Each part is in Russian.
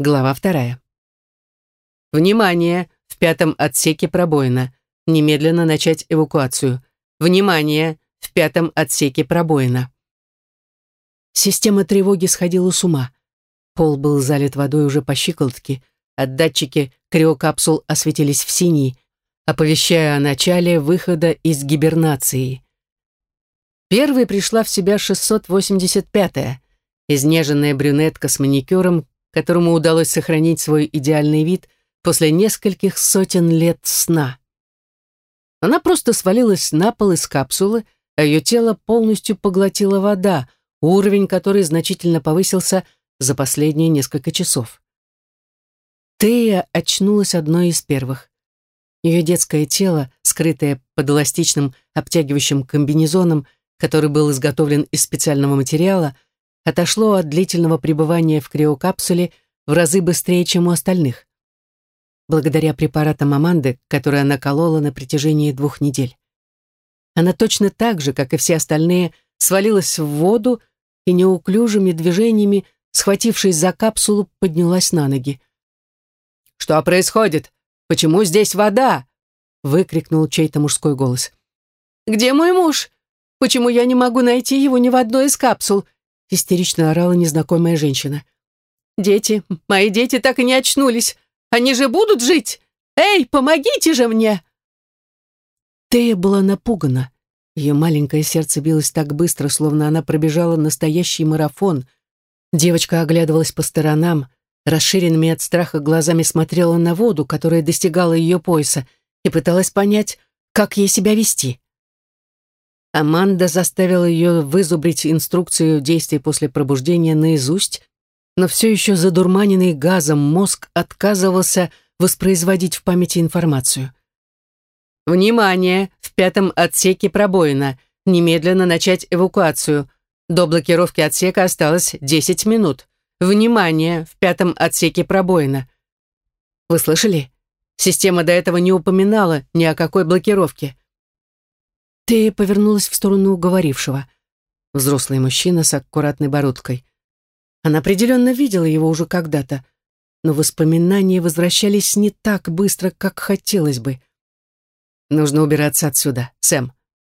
Глава вторая. Внимание! В пятом отсеке пробоина. Немедленно начать эвакуацию. Внимание! В пятом отсеке пробоина. Система тревоги сходила с ума. Пол был залит водой уже по щиколотке, а датчики криокапсул осветились в синий, оповещая о начале выхода из гибернации. Первой пришла в себя 685-я, изнеженная брюнетка с маникюром, которому удалось сохранить свой идеальный вид после нескольких сотен лет сна. Она просто свалилась на пол из капсулы, а ее тело полностью поглотила вода, уровень которой значительно повысился за последние несколько часов. Тея очнулась одной из первых. Ее детское тело, скрытое под эластичным обтягивающим комбинезоном, который был изготовлен из специального материала, отошло от длительного пребывания в криокапсуле в разы быстрее, чем у остальных. Благодаря препаратам Аманды, которые она колола на протяжении двух недель. Она точно так же, как и все остальные, свалилась в воду и неуклюжими движениями, схватившись за капсулу, поднялась на ноги. «Что происходит? Почему здесь вода?» выкрикнул чей-то мужской голос. «Где мой муж? Почему я не могу найти его ни в одной из капсул?» Истерично орала незнакомая женщина. «Дети, мои дети так и не очнулись. Они же будут жить? Эй, помогите же мне!» Тея была напугана. Ее маленькое сердце билось так быстро, словно она пробежала настоящий марафон. Девочка оглядывалась по сторонам, расширенными от страха глазами смотрела на воду, которая достигала ее пояса, и пыталась понять, как ей себя вести. Аманда заставила ее вызубрить инструкцию действий после пробуждения наизусть, но все еще задурманенный газом мозг отказывался воспроизводить в памяти информацию. «Внимание! В пятом отсеке пробоина. Немедленно начать эвакуацию. До блокировки отсека осталось 10 минут. Внимание! В пятом отсеке пробоина». Вы слышали? Система до этого не упоминала ни о какой блокировке. Ты повернулась в сторону уговорившего. Взрослый мужчина с аккуратной бородкой. Она определенно видела его уже когда-то, но воспоминания возвращались не так быстро, как хотелось бы. Нужно убираться отсюда. Сэм,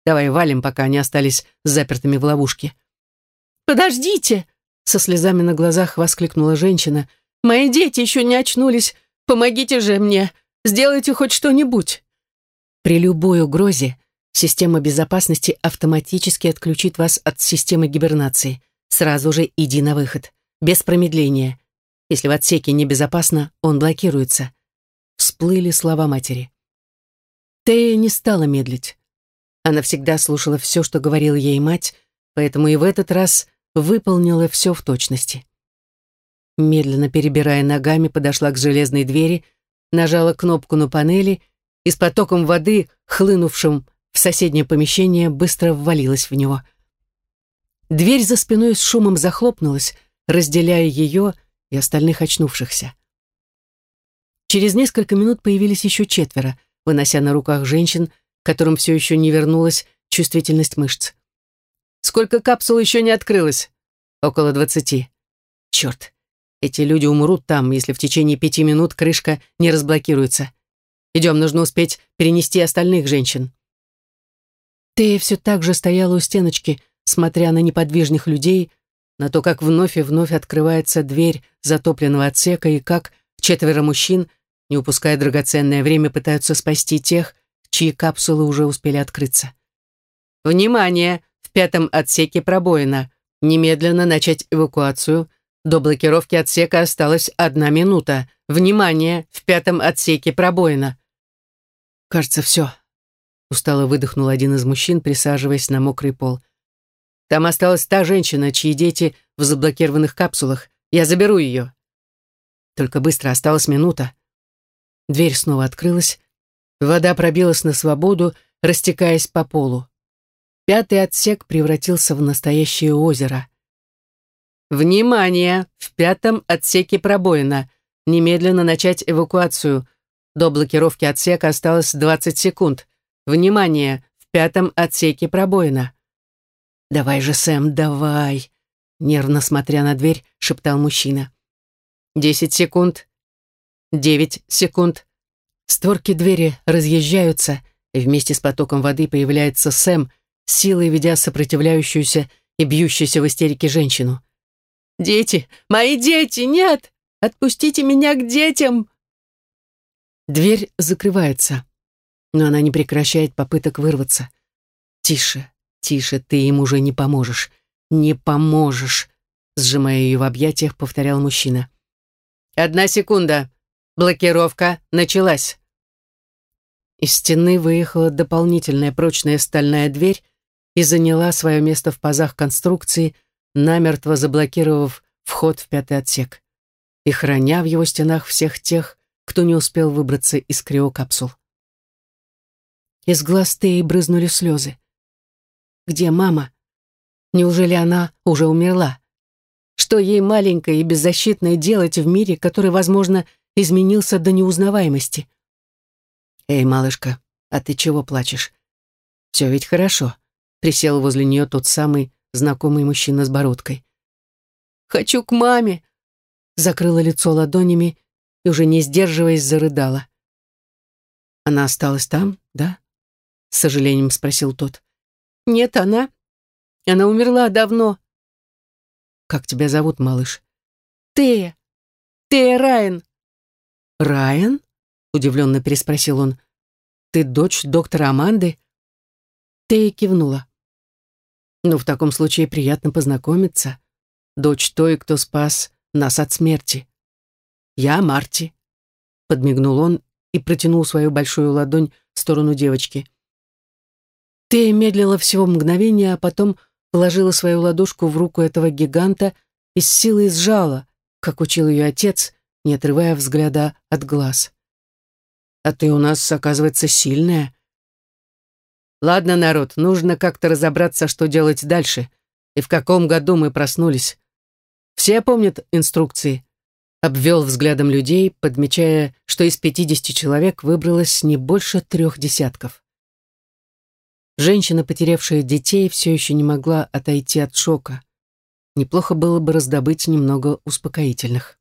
давай валим, пока они остались запертыми в ловушке. «Подождите!» — со слезами на глазах воскликнула женщина. «Мои дети еще не очнулись. Помогите же мне. Сделайте хоть что-нибудь». При любой угрозе система безопасности автоматически отключит вас от системы гибернации. Сразу же иди на выход. Без промедления. Если в отсеке небезопасно, он блокируется. Всплыли слова матери. Тея не стала медлить. Она всегда слушала все, что говорила ей мать, поэтому и в этот раз выполнила все в точности. Медленно перебирая ногами, подошла к железной двери, нажала кнопку на панели и с потоком воды, хлынувшим в соседнее помещение, быстро ввалилась в него. Дверь за спиной с шумом захлопнулась, разделяя ее и остальных очнувшихся. Через несколько минут появились еще четверо — вынося на руках женщин, которым все еще не вернулась чувствительность мышц. «Сколько капсул еще не открылось?» «Около двадцати». «Черт, эти люди умрут там, если в течение пяти минут крышка не разблокируется. Идем, нужно успеть перенести остальных женщин». Тея все так же стояла у стеночки, смотря на неподвижных людей, на то, как вновь и вновь открывается дверь затопленного отсека и как четверо мужчин — не упуская драгоценное время, пытаются спасти тех, чьи капсулы уже успели открыться. «Внимание! В пятом отсеке пробоина. Немедленно начать эвакуацию. До блокировки отсека осталась одна минута. Внимание! В пятом отсеке пробоина». «Кажется, все», — устало выдохнул один из мужчин, присаживаясь на мокрый пол. «Там осталась та женщина, чьи дети в заблокированных капсулах. Я заберу ее». «Только быстро, осталась минута». Дверь снова открылась. Вода пробилась на свободу, растекаясь по полу. Пятый отсек превратился в настоящее озеро. «Внимание! В пятом отсеке пробоина. Немедленно начать эвакуацию. До блокировки отсека осталось 20 секунд. Внимание! В пятом отсеке пробоина». «Давай же, Сэм, давай!» Нервно смотря на дверь, шептал мужчина. Десять секунд. Девять секунд. Створки двери разъезжаются, и вместе с потоком воды появляется Сэм, силой ведя сопротивляющуюся и бьющуюся в истерике женщину. «Дети! Мои дети! Нет! Отпустите меня к детям!» Дверь закрывается, но она не прекращает попыток вырваться. «Тише, тише, ты им уже не поможешь. Не поможешь!» Сжимая ее в объятиях, повторял мужчина. «Одна секунда. Блокировка началась». Из стены выехала дополнительная прочная стальная дверь и заняла свое место в пазах конструкции, намертво заблокировав вход в пятый отсек и храня в его стенах всех тех, кто не успел выбраться из криокапсул. Из глаз Теи брызнули слезы. «Где мама? Неужели она уже умерла? Что ей маленькой и беззащитной делать в мире, который, возможно, изменился до неузнаваемости?» «Эй, малышка, а ты чего плачешь? Все ведь хорошо», — присел возле нее тот самый знакомый мужчина с бородкой. «Хочу к маме!» Закрыла лицо ладонями и, уже не сдерживаясь, зарыдала. «Она осталась там, да?» С сожалением спросил тот. «Нет, она... Она умерла давно». «Как тебя зовут, малыш?» «Тея. Тея Райан». «Райан?» Удивленно переспросил он. «Ты дочь доктора Аманды?» Тея кивнула. «Ну, в таком случае приятно познакомиться. Дочь той, кто спас нас от смерти. Я Марти», — подмигнул он и протянул свою большую ладонь в сторону девочки. Тея медлила всего мгновение, а потом положила свою ладошку в руку этого гиганта и с силой сжала, как учил ее отец, не отрывая взгляда от глаз. А ты у нас, оказывается, сильная. Ладно, народ, нужно как-то разобраться, что делать дальше и в каком году мы проснулись. Все помнят инструкции? Обвел взглядом людей, подмечая, что из 50 человек выбралось не больше трех десятков. Женщина, потерявшая детей, все еще не могла отойти от шока. Неплохо было бы раздобыть немного успокоительных.